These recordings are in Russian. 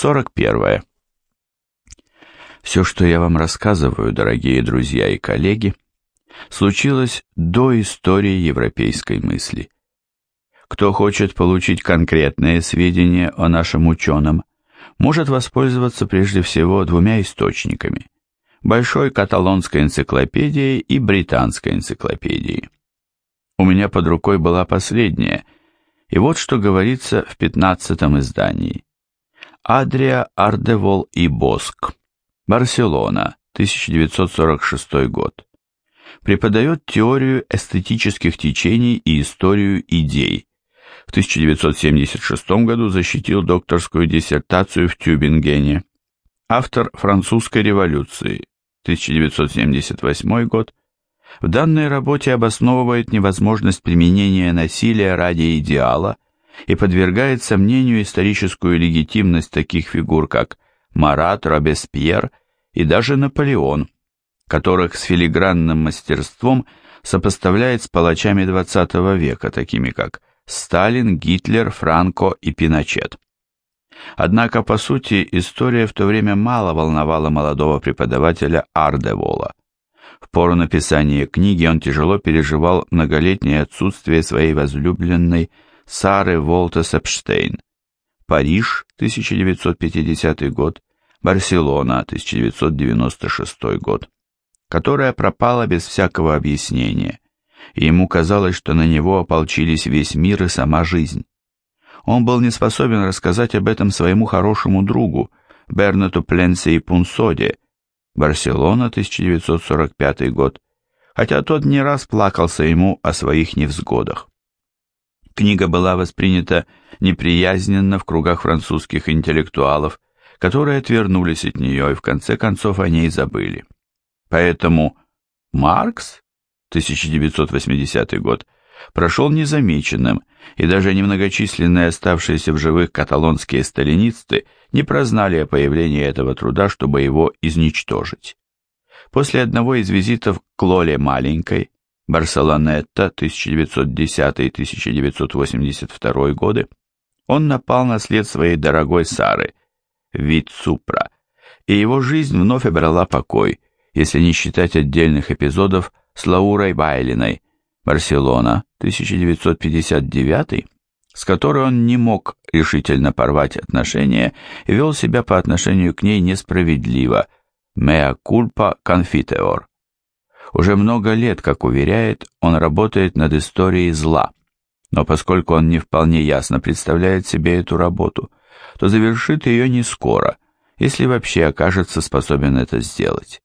41. Все, что я вам рассказываю, дорогие друзья и коллеги, случилось до истории европейской мысли. Кто хочет получить конкретные сведения о нашем ученом, может воспользоваться прежде всего двумя источниками – Большой каталонской энциклопедией и Британской энциклопедией. У меня под рукой была последняя, и вот что говорится в пятнадцатом издании. Адрия Ардевол и Боск. Барселона, 1946 год. Преподает теорию эстетических течений и историю идей. В 1976 году защитил докторскую диссертацию в Тюбингене. Автор французской революции, 1978 год. В данной работе обосновывает невозможность применения насилия ради идеала – и подвергает сомнению историческую легитимность таких фигур, как Марат, Робеспьер и даже Наполеон, которых с филигранным мастерством сопоставляет с палачами XX века, такими как Сталин, Гитлер, Франко и Пиночет. Однако, по сути, история в то время мало волновала молодого преподавателя Ардевола. В пору написания книги он тяжело переживал многолетнее отсутствие своей возлюбленной Сары Волтес Эпштейн, Париж, 1950 год, Барселона, 1996 год, которая пропала без всякого объяснения, и ему казалось, что на него ополчились весь мир и сама жизнь. Он был не способен рассказать об этом своему хорошему другу, Бернату Пленсе и Пунсоде, Барселона, 1945 год, хотя тот не раз плакался ему о своих невзгодах. Книга была воспринята неприязненно в кругах французских интеллектуалов, которые отвернулись от нее и в конце концов о ней забыли. Поэтому Маркс, 1980 год, прошел незамеченным, и даже немногочисленные оставшиеся в живых каталонские сталинисты не прознали о появлении этого труда, чтобы его изничтожить. После одного из визитов к Лоле Маленькой Барселонетта 1910-1982 годы, он напал на след своей дорогой Сары, вид Супра, и его жизнь вновь обрела покой, если не считать отдельных эпизодов с Лаурой Байлиной, Барселона, 1959, с которой он не мог решительно порвать отношения и вел себя по отношению к ней несправедливо, «mea culpa confiteor». Уже много лет, как уверяет, он работает над историей зла. Но поскольку он не вполне ясно представляет себе эту работу, то завершит ее не скоро, если вообще окажется способен это сделать.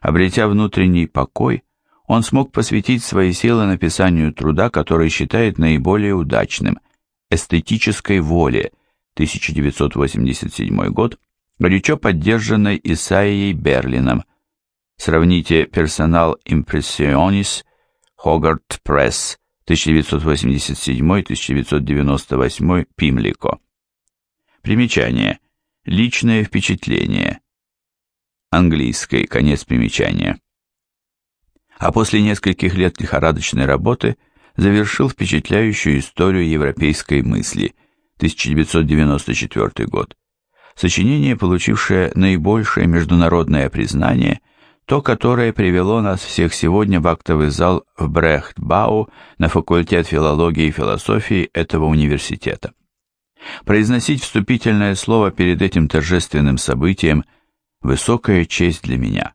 Обретя внутренний покой, он смог посвятить свои силы написанию труда, который считает наиболее удачным «Эстетической воле» 1987 год, горячо поддержанной Исаией Берлином, Сравните персонал Impressionis, Hogarth Press, 1987-1998, Пимлико. Примечание. Личное впечатление. Английский, конец примечания. А после нескольких лет лихорадочной работы завершил впечатляющую историю европейской мысли, 1994 год. Сочинение, получившее наибольшее международное признание – то, которое привело нас всех сегодня в актовый зал в Брехт-Бау на факультет филологии и философии этого университета. Произносить вступительное слово перед этим торжественным событием – высокая честь для меня.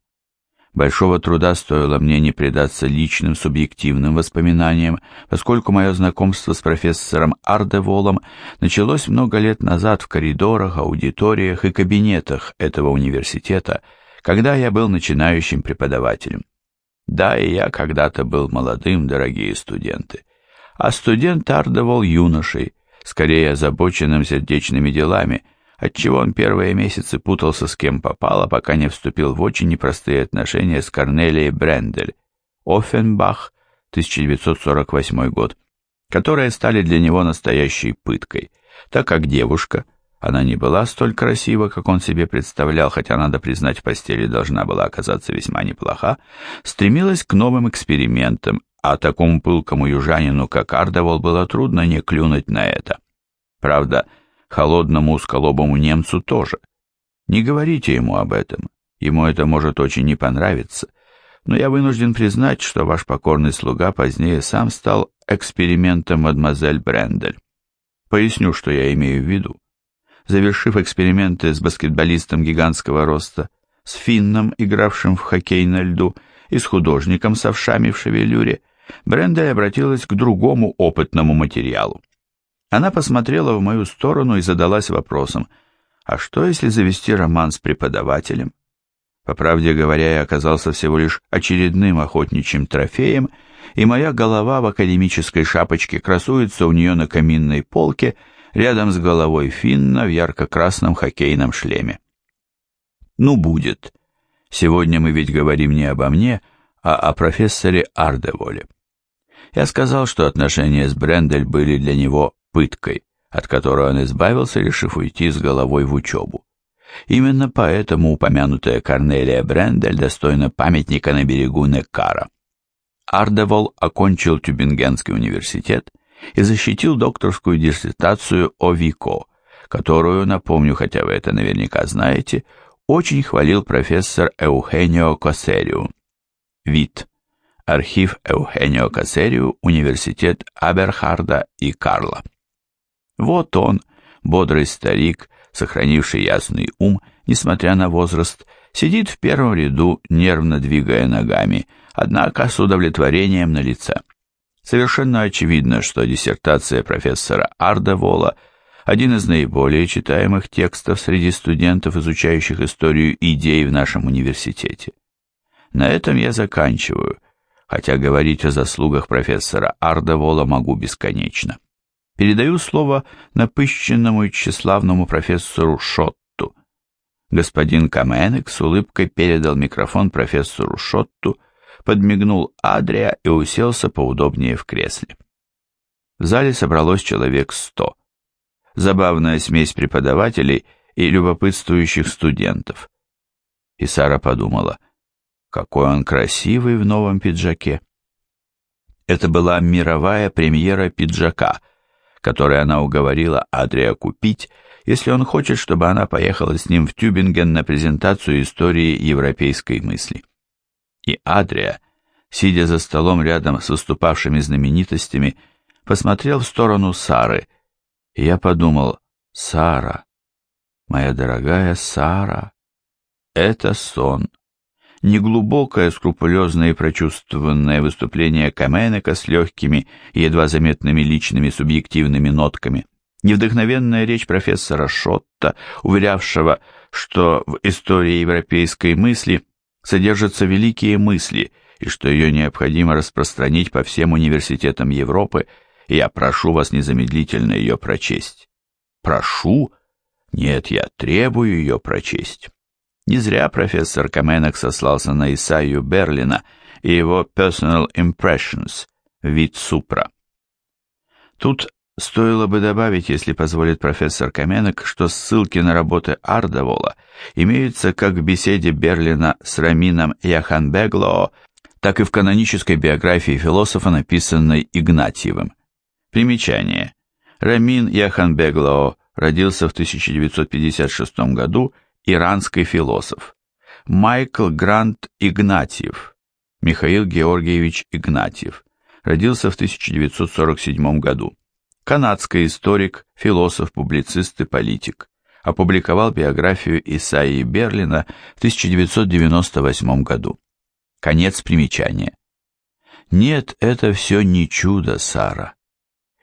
Большого труда стоило мне не предаться личным субъективным воспоминаниям, поскольку мое знакомство с профессором Ардеволом началось много лет назад в коридорах, аудиториях и кабинетах этого университета – когда я был начинающим преподавателем. Да, и я когда-то был молодым, дорогие студенты. А студент ардовал юношей, скорее озабоченным сердечными делами, отчего он первые месяцы путался с кем попало, пока не вступил в очень непростые отношения с Корнелией Брендель, Оффенбах, 1948 год, которые стали для него настоящей пыткой, так как девушка – она не была столь красива, как он себе представлял, хотя, надо признать, в постели должна была оказаться весьма неплоха, стремилась к новым экспериментам, а такому пылкому южанину, как Ардевол, было трудно не клюнуть на это. Правда, Холодному узколобому немцу тоже. Не говорите ему об этом, ему это может очень не понравиться, но я вынужден признать, что ваш покорный слуга позднее сам стал экспериментом мадемуазель Брендель. Поясню, что я имею в виду. Завершив эксперименты с баскетболистом гигантского роста, с финном, игравшим в хоккей на льду, и с художником с овшами в шевелюре, Брендель обратилась к другому опытному материалу. Она посмотрела в мою сторону и задалась вопросом, а что если завести роман с преподавателем? По правде говоря, я оказался всего лишь очередным охотничьим трофеем, и моя голова в академической шапочке красуется у нее на каминной полке рядом с головой Финна в ярко-красном хоккейном шлеме. Ну, будет. Сегодня мы ведь говорим не обо мне, а о профессоре Ардеволе. Я сказал, что отношения с Брендель были для него пыткой, от которой он избавился, решив уйти с головой в учебу. Именно поэтому упомянутая Корнелия Брендель достойна памятника на берегу Неккара. Ардевол окончил Тюбингенский университет и защитил докторскую диссертацию о Вико, которую, напомню, хотя вы это наверняка знаете, очень хвалил профессор Эухенио Косериу. Вид. Архив Эухенио Косериу, Университет Аберхарда и Карла. Вот он, бодрый старик, сохранивший ясный ум, несмотря на возраст, сидит в первом ряду, нервно двигая ногами, однако с удовлетворением на лице. Совершенно очевидно, что диссертация профессора Ардевола – один из наиболее читаемых текстов среди студентов, изучающих историю идей в нашем университете. На этом я заканчиваю, хотя говорить о заслугах профессора Ардевола могу бесконечно. Передаю слово напыщенному и тщеславному профессору Шотту. Господин Каменек с улыбкой передал микрофон профессору Шотту, подмигнул Адрия и уселся поудобнее в кресле. В зале собралось человек сто. Забавная смесь преподавателей и любопытствующих студентов. И Сара подумала, какой он красивый в новом пиджаке. Это была мировая премьера пиджака — который она уговорила Адрия купить, если он хочет, чтобы она поехала с ним в Тюбинген на презентацию истории европейской мысли. И Адрия, сидя за столом рядом с выступавшими знаменитостями, посмотрел в сторону Сары, и я подумал, Сара, моя дорогая Сара, это сон неглубокое, скрупулезное и прочувствованное выступление Каменека с легкими и едва заметными личными субъективными нотками, невдохновенная речь профессора Шотта, уверявшего, что в истории европейской мысли содержатся великие мысли и что ее необходимо распространить по всем университетам Европы, и я прошу вас незамедлительно ее прочесть. Прошу? Нет, я требую ее прочесть. Не зря профессор Каменек сослался на Исаию Берлина и его Personal Impressions, вид Супра. Тут стоило бы добавить, если позволит профессор Каменек, что ссылки на работы Ардавола имеются как в беседе Берлина с Рамином Яханбеглоо, так и в канонической биографии философа, написанной Игнатьевым. Примечание. Рамин Яханбеглоо родился в 1956 году иранский философ, Майкл Грант Игнатьев, Михаил Георгиевич Игнатьев, родился в 1947 году. Канадский историк, философ, публицист и политик. Опубликовал биографию Исаии Берлина в 1998 году. Конец примечания. Нет, это все не чудо, Сара.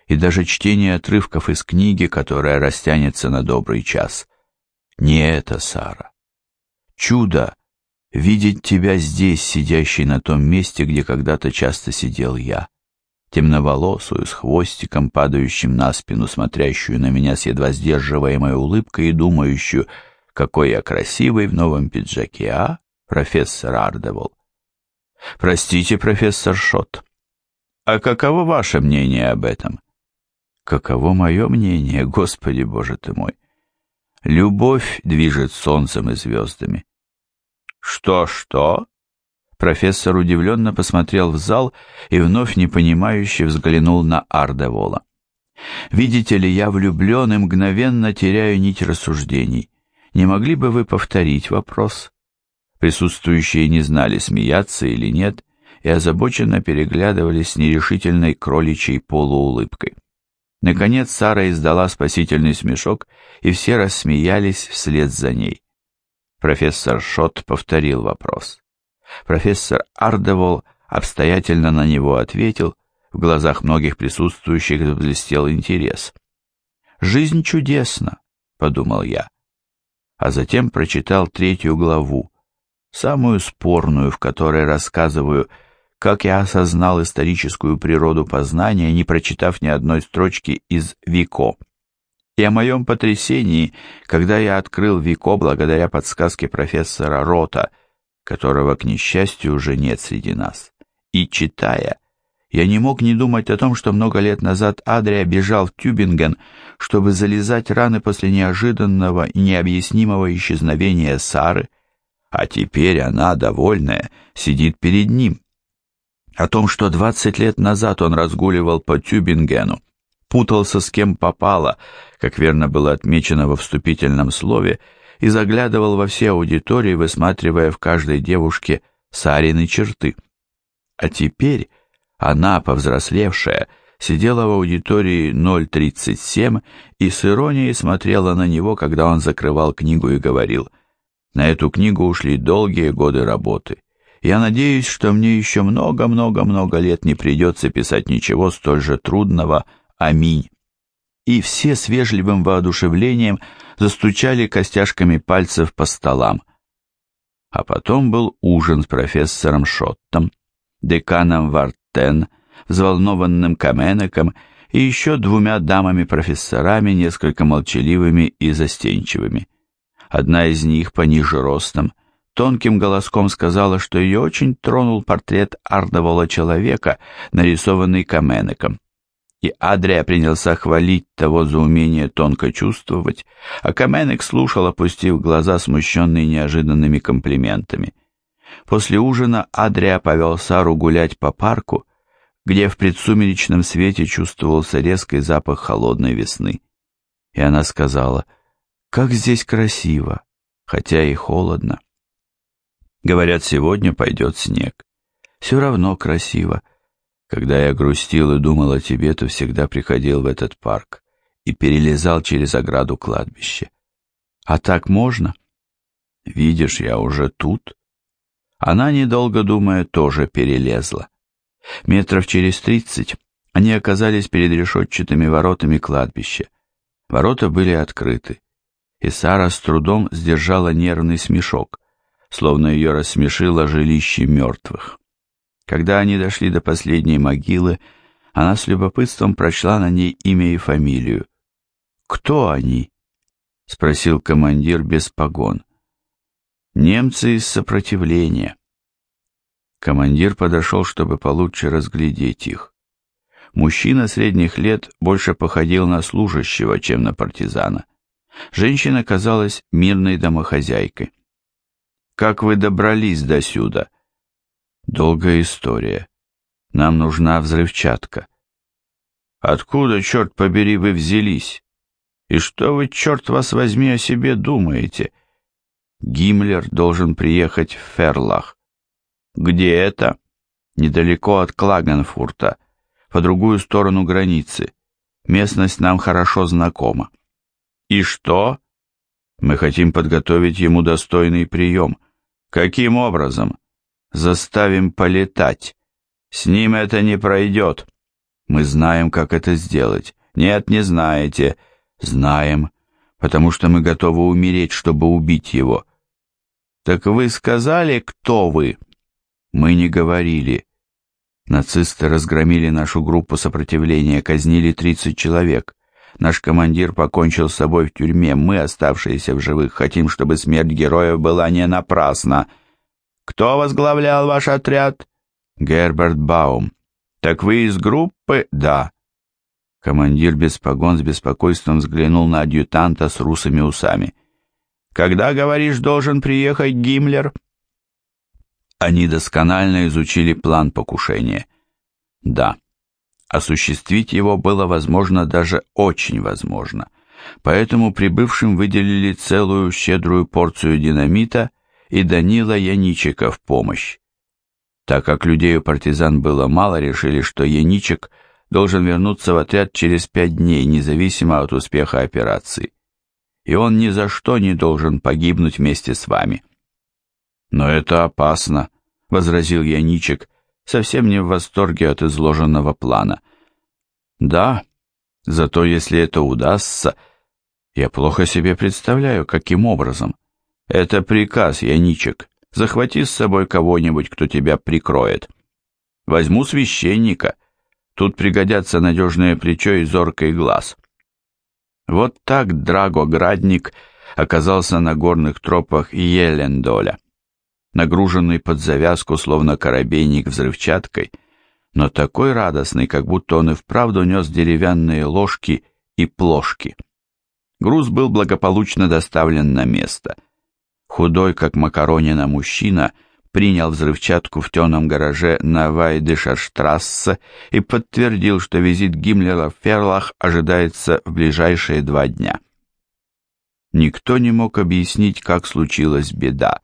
И даже чтение отрывков из книги, которая растянется на добрый час, не это, Сара. Чудо — видеть тебя здесь, сидящей на том месте, где когда-то часто сидел я, темноволосую, с хвостиком, падающим на спину, смотрящую на меня с едва сдерживаемой улыбкой и думающую, какой я красивый в новом пиджаке, а, профессор Ардевол? Простите, профессор Шот. А каково ваше мнение об этом? Каково мое мнение, Господи Боже ты мой? Любовь движет солнцем и звездами. Что-что? Профессор удивленно посмотрел в зал и вновь непонимающе взглянул на Ардевола. Видите ли, я влюблен и мгновенно теряю нить рассуждений. Не могли бы вы повторить вопрос?» Присутствующие не знали, смеяться или нет, и озабоченно переглядывались с нерешительной кроличьей полуулыбкой. Наконец Сара издала спасительный смешок, и все рассмеялись вслед за ней. Профессор Шот повторил вопрос. Профессор Ардевол обстоятельно на него ответил, в глазах многих присутствующих заблестел интерес. «Жизнь чудесна», — подумал я, а затем прочитал третью главу, самую спорную, в которой рассказываю как я осознал историческую природу познания, не прочитав ни одной строчки из Вико. И о моем потрясении, когда я открыл Вико благодаря подсказке профессора Рота, которого, к несчастью, уже нет среди нас. И читая, я не мог не думать о том, что много лет назад Адрия бежал в Тюбинген, чтобы залезать раны после неожиданного и необъяснимого исчезновения Сары, а теперь она, довольная, сидит перед ним о том, что 20 лет назад он разгуливал по Тюбингену, путался с кем попало, как верно было отмечено во вступительном слове, и заглядывал во все аудитории, высматривая в каждой девушке Сарины черты. А теперь она, повзрослевшая, сидела в аудитории 037 и с иронией смотрела на него, когда он закрывал книгу и говорил, «На эту книгу ушли долгие годы работы. Я надеюсь, что мне еще много-много-много лет не придется писать ничего столь же трудного. Аминь. И все с вежливым воодушевлением застучали костяшками пальцев по столам. А потом был ужин с профессором Шоттом, деканом Вартен, взволнованным Каменеком и еще двумя дамами-профессорами, несколько молчаливыми и застенчивыми. Одна из них пониже ростом – тонким голоском сказала, что ее очень тронул портрет ардового человека, нарисованный Каменеком. И Адрия принялся хвалить того за умение тонко чувствовать, а Каменек слушал, опустив глаза, смущенный неожиданными комплиментами. После ужина Адрия повел Сару гулять по парку, где в предсумеречном свете чувствовался резкий запах холодной весны. И она сказала, «Как здесь красиво, хотя и холодно». Говорят, сегодня пойдет снег. Все равно красиво. Когда я грустил и думал о тебе, то всегда приходил в этот парк и перелезал через ограду кладбища. А так можно? Видишь, я уже тут. Она, недолго думая, тоже перелезла. Метров через тридцать они оказались перед решетчатыми воротами кладбища. Ворота были открыты, и Сара с трудом сдержала нервный смешок словно ее рассмешило жилище мертвых. Когда они дошли до последней могилы, она с любопытством прочла на ней имя и фамилию. «Кто они?» — спросил командир без погон. «Немцы из сопротивления». Командир подошел, чтобы получше разглядеть их. Мужчина средних лет больше походил на служащего, чем на партизана. Женщина казалась мирной домохозяйкой. Как вы добрались до сюда? Долгая история. Нам нужна взрывчатка. Откуда, черт побери, вы взялись? И что вы, черт вас возьми, о себе думаете? Гиммлер должен приехать в Ферлах. Где это? Недалеко от Клагенфурта, по другую сторону границы. Местность нам хорошо знакома. И что? Мы хотим подготовить ему достойный прием. Каким образом? Заставим полетать. С ним это не пройдет. Мы знаем, как это сделать. Нет, не знаете. Знаем, потому что мы готовы умереть, чтобы убить его. Так вы сказали, кто вы? Мы не говорили. Нацисты разгромили нашу группу сопротивления, казнили 30 человек. Наш командир покончил с собой в тюрьме. Мы, оставшиеся в живых, хотим, чтобы смерть героев была не напрасна. Кто возглавлял ваш отряд? Герберт Баум. Так вы из группы? Да. Командир без погон с беспокойством взглянул на адъютанта с русыми усами. Когда, говоришь, должен приехать Гиммлер? Они досконально изучили план покушения. Да. Осуществить его было возможно даже очень возможно, поэтому прибывшим выделили целую щедрую порцию динамита и Данила Яничика в помощь. Так как людей у партизан было мало, решили, что Яничек должен вернуться в отряд через пять дней, независимо от успеха операции. И он ни за что не должен погибнуть вместе с вами. «Но это опасно», — возразил Яничек, совсем не в восторге от изложенного плана. «Да, зато если это удастся, я плохо себе представляю, каким образом. Это приказ, Яничек, захвати с собой кого-нибудь, кто тебя прикроет. Возьму священника, тут пригодятся надежное плечо и зоркий глаз». Вот так Драго Градник оказался на горных тропах Елендоля нагруженный под завязку, словно корабейник взрывчаткой, но такой радостный, как будто он и вправду нес деревянные ложки и плошки. Груз был благополучно доставлен на место. Худой, как макаронина мужчина, принял взрывчатку в темном гараже на Вайдешерштрассе и подтвердил, что визит Гиммлера в Ферлах ожидается в ближайшие два дня. Никто не мог объяснить, как случилась беда.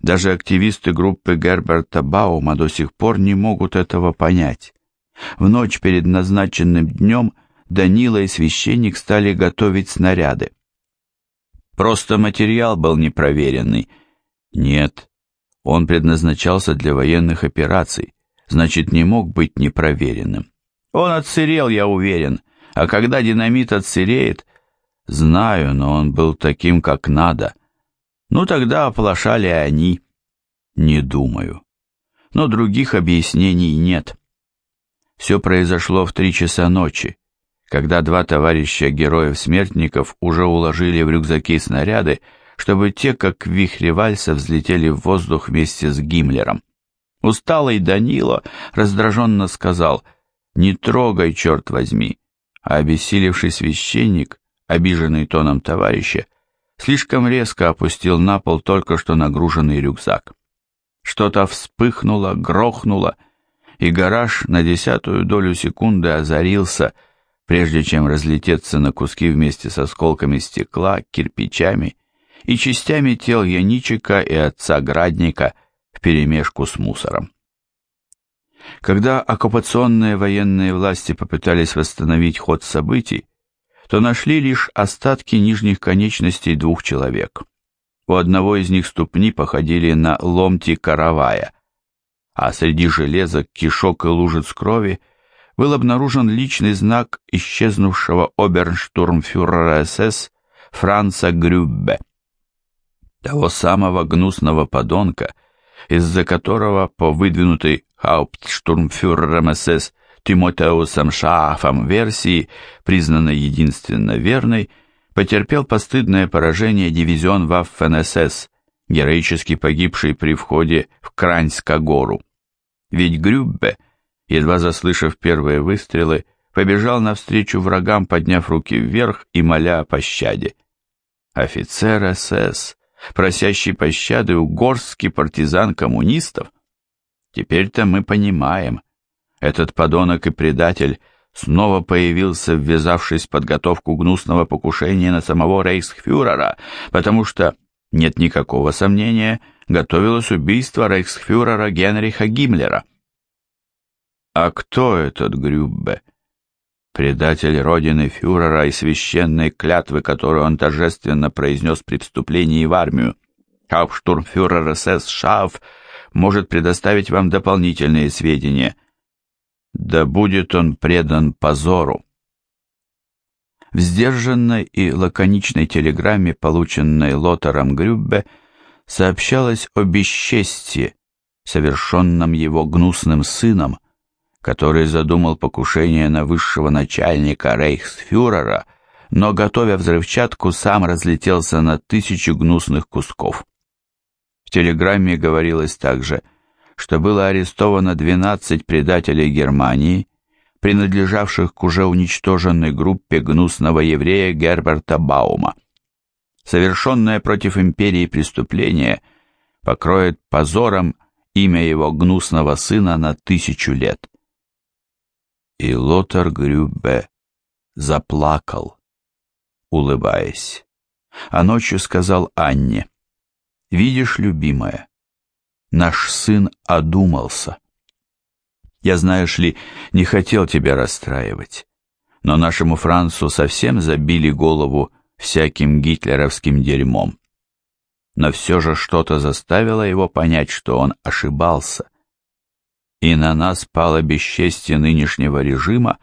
Даже активисты группы Герберта Баума до сих пор не могут этого понять. В ночь перед назначенным днем Данила и священник стали готовить снаряды. Просто материал был непроверенный. Нет, он предназначался для военных операций, значит, не мог быть непроверенным. Он отсырел, я уверен, а когда динамит отсыреет, знаю, но он был таким, как надо. Ну тогда оплошали они. Не думаю. Но других объяснений нет. Все произошло в три часа ночи, когда два товарища героев-смертников уже уложили в рюкзаки снаряды, чтобы те, как в вихре вальса, взлетели в воздух вместе с Гиммлером. Усталый Данила раздраженно сказал «Не трогай, черт возьми!» А обессилевший священник, обиженный тоном товарища, слишком резко опустил на пол только что нагруженный рюкзак. Что-то вспыхнуло, грохнуло, и гараж на десятую долю секунды озарился, прежде чем разлететься на куски вместе с осколками стекла, кирпичами и частями тел Яничика и отца Градника вперемешку с мусором. Когда оккупационные военные власти попытались восстановить ход событий, то нашли лишь остатки нижних конечностей двух человек. У одного из них ступни походили на ломти каравая, а среди железок, кишок и лужиц крови был обнаружен личный знак исчезнувшего оберштурмфюрера СС Франца Грюббе, того самого гнусного подонка, из-за которого по выдвинутой Хауптштурмфюрером СС Тимотеусом Шаафом версии, признанной единственно верной, потерпел постыдное поражение дивизион Ваффен-СС, героически погибший при входе в Краньско-гору. Ведь Грюббе, едва заслышав первые выстрелы, побежал навстречу врагам, подняв руки вверх и моля о пощаде. Офицер СС, просящий пощады у горстки партизан коммунистов? Теперь-то мы понимаем, этот подонок и предатель снова появился, ввязавшись в подготовку гнусного покушения на самого рейхсфюрера, потому что, нет никакого сомнения, готовилось убийство рейхсфюрера Генриха Гиммлера. А кто этот Грюббе? Предатель родины фюрера и священной клятвы, которую он торжественно произнес при вступлении в армию. Хауптштурмфюрер СС Шаф может предоставить вам дополнительные сведения – да будет он предан позору. В сдержанной и лаконичной телеграмме, полученной Лотером Грюббе, сообщалось о бесчестии, совершенном его гнусным сыном, который задумал покушение на высшего начальника рейхсфюрера, но, готовя взрывчатку, сам разлетелся на тысячу гнусных кусков. В телеграмме говорилось также – что было арестовано 12 предателей Германии, принадлежавших к уже уничтоженной группе гнусного еврея Герберта Баума. Совершенное против империи преступление покроет позором имя его гнусного сына на тысячу лет. И Лотар Грюбе заплакал, улыбаясь. А ночью сказал Анне, «Видишь, любимая, наш сын одумался. Я, знаешь ли, не хотел тебя расстраивать, но нашему Францу совсем забили голову всяким гитлеровским дерьмом. Но все же что-то заставило его понять, что он ошибался. И на нас пало бесчестие нынешнего режима,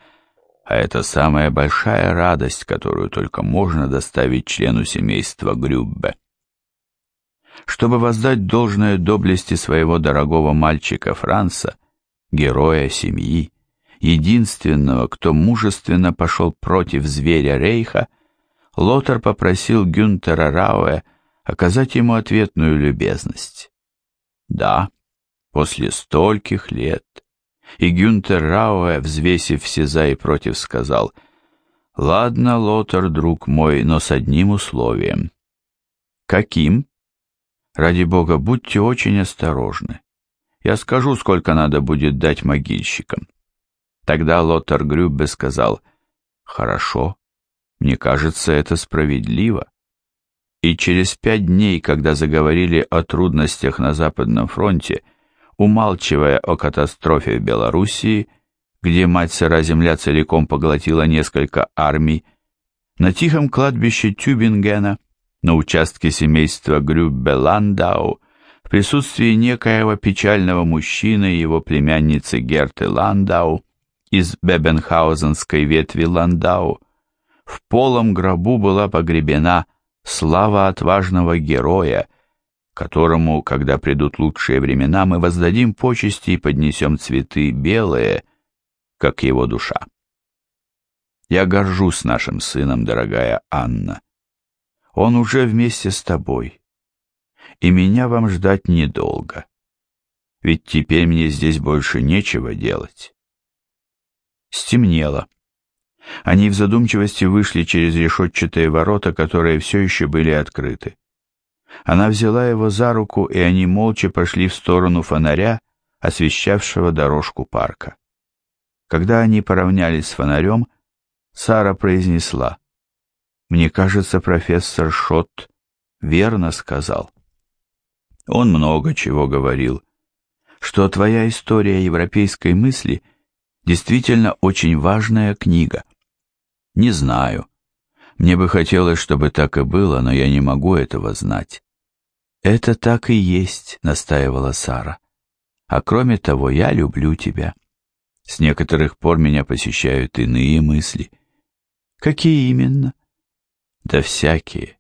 а это самая большая радость, которую только можно доставить члену семейства Грюббе. Чтобы воздать должное доблести своего дорогого мальчика Франца, героя семьи, единственного, кто мужественно пошел против зверя Рейха, Лотар попросил Гюнтера Рауэ оказать ему ответную любезность. Да, после стольких лет. И Гюнтер Рауэ, взвесив все за и против, сказал, «Ладно, Лотар, друг мой, но с одним условием». «Каким?» «Ради бога, будьте очень осторожны. Я скажу, сколько надо будет дать могильщикам». Тогда Лотар Грюббе сказал, «Хорошо, мне кажется, это справедливо. И через пять дней, когда заговорили о трудностях на Западном фронте, умалчивая о катастрофе в Белоруссии, где мать сыра земля целиком поглотила несколько армий, на тихом кладбище Тюбингена, на участке семейства Грюббе-Ландау, в присутствии некоего печального мужчины и его племянницы Герты Ландау из Бебенхаузенской ветви Ландау, в полом гробу была погребена слава отважного героя, которому, когда придут лучшие времена, мы воздадим почести и поднесем цветы белые, как его душа. Я горжусь нашим сыном, дорогая Анна. Он уже вместе с тобой, и меня вам ждать недолго, ведь теперь мне здесь больше нечего делать. Стемнело. Они в задумчивости вышли через решетчатые ворота, которые все еще были открыты. Она взяла его за руку, и они молча пошли в сторону фонаря, освещавшего дорожку парка. Когда они поравнялись с фонарем, Сара произнесла, «Мне кажется, профессор Шот верно сказал». Он много чего говорил, что твоя история европейской мысли действительно очень важная книга. Не знаю. Мне бы хотелось, чтобы так и было, но я не могу этого знать. Это так и есть, настаивала Сара. А кроме того, я люблю тебя. С некоторых пор меня посещают иные мысли. Какие именно? Да всякие.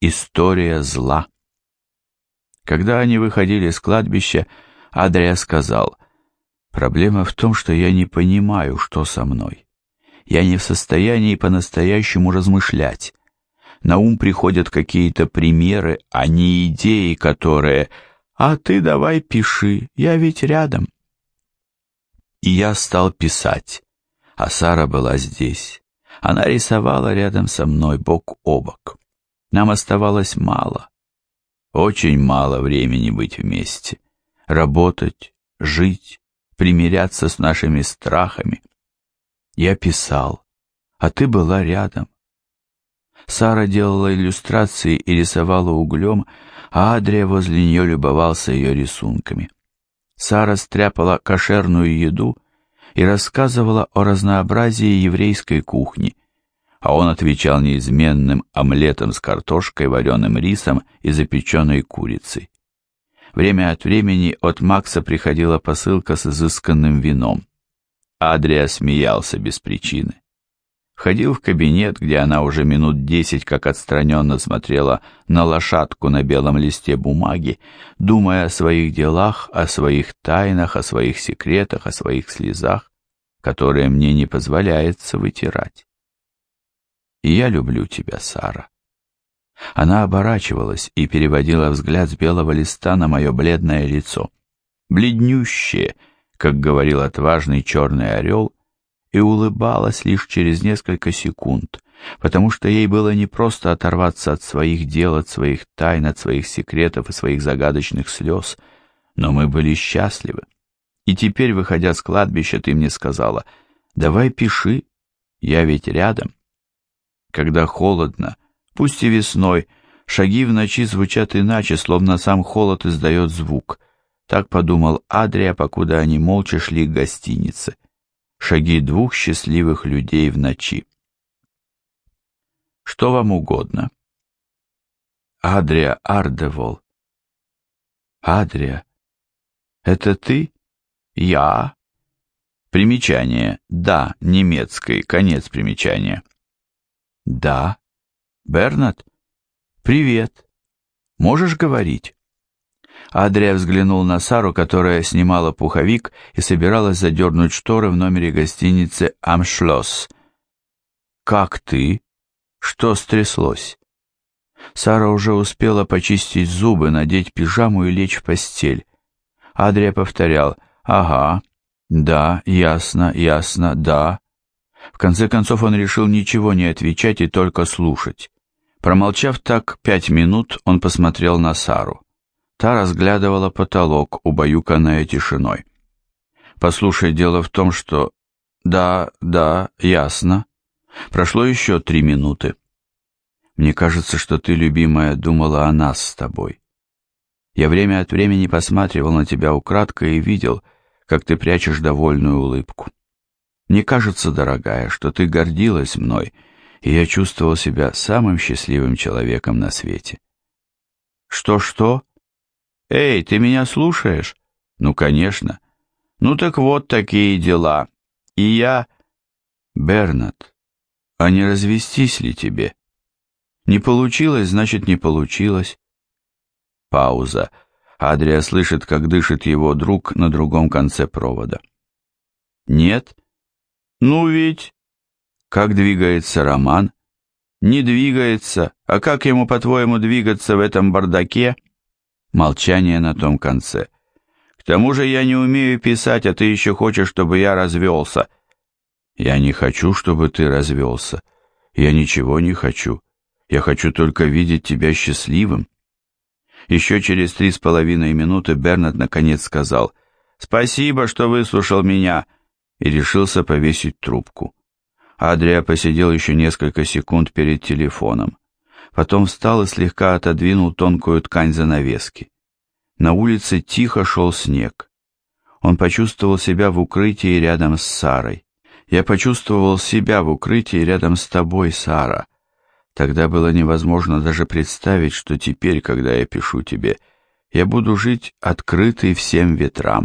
История зла. Когда они выходили с кладбища, Адрия сказал, «Проблема в том, что я не понимаю, что со мной я не в состоянии по-настоящему размышлять. На ум приходят какие-то примеры, а не идеи, которые «А ты давай пиши, я ведь рядом». И я стал писать, а Сара была здесь. Она рисовала рядом со мной бок о бок. Нам оставалось мало, очень мало времени быть вместе, работать, жить, примиряться с нашими страхами. Я писал, а ты была рядом. Сара делала иллюстрации и рисовала углем, а Адрия возле нее любовался ее рисунками. Сара стряпала кошерную еду и рассказывала о разнообразии еврейской кухни, а он отвечал неизменным омлетом с картошкой, вареным рисом и запеченной курицей. Время от времени от Макса приходила посылка с изысканным вином. Адрия смеялся без причины. Входил в кабинет, где она уже минут десять как отстраненно смотрела на лошадку на белом листе бумаги, думая о своих делах, о своих тайнах, о своих секретах, о своих слезах, которые мне не позволяется вытирать. И я люблю тебя, Сара. Она оборачивалась и переводила взгляд с белого листа на мое бледное лицо. Бледнющее, как говорил отважный черный орел, и улыбалась лишь через несколько секунд, потому что ей было не просто оторваться от своих дел, от своих тайн, от своих секретов и своих загадочных слез, но мы были счастливы. И теперь, выходя с кладбища, ты мне сказала, Давай пиши, я ведь рядом. Когда холодно, пусть и весной, шаги в ночи звучат иначе, словно сам холод издает звук. Так подумал Адрия, покуда они молча шли к гостинице. Шаги двух счастливых людей в ночи. Что вам угодно? Адрия Ардевол. Адрия, это ты? Я. Примечание. Да, немецкой, конец примечания. Да. Бернат? Привет. Можешь говорить? Адрия взглянул на Сару, которая снимала пуховик и собиралась задернуть шторы в номере гостиницы «Амшлосс». «Как ты? Что стряслось?» Сара уже успела почистить зубы, надеть пижаму и лечь в постель. Адрия повторял «Ага, да, ясно, ясно, да». В конце концов он решил ничего не отвечать и только слушать. Промолчав так пять минут, он посмотрел на Сару. Та разглядывала потолок, убаюканная тишиной. «Послушай, дело в том, что...» «Да, да, ясно». Прошло еще три минуты. «Мне кажется, что ты, любимая, думала о нас с тобой. Я время от времени посматривал на тебя украдкой и видел, как ты прячешь довольную улыбку. Мне кажется, дорогая, что ты гордилась мной, и я чувствовал себя самым счастливым человеком на свете. Что-что? Эй, ты меня слушаешь? Ну, конечно. Ну так вот такие дела. И я... Бернат, а не развестись ли тебе? Не получилось, значит, не получилось. Пауза. Адрия слышит, как дышит его друг на другом конце провода. Нет? Ну ведь... Как двигается Роман? Не двигается. А как ему, по-твоему, двигаться в этом бардаке? Молчание на том конце. К тому же я не умею писать, а ты еще хочешь, чтобы я развелся. Я не хочу, чтобы ты развелся. Я ничего не хочу. Я хочу только видеть тебя счастливым. Еще через три с половиной минуты Бернард наконец сказал «Спасибо, что выслушал меня», и решился повесить трубку. Адрия посидел еще несколько секунд перед телефоном. Потом встал и слегка отодвинул тонкую ткань занавески. На улице тихо шел снег. Он почувствовал себя в укрытии рядом с Сарой. Я почувствовал себя в укрытии рядом с тобой, Сара. Тогда было невозможно даже представить, что теперь, когда я пишу тебе, я буду жить открытый всем ветрам.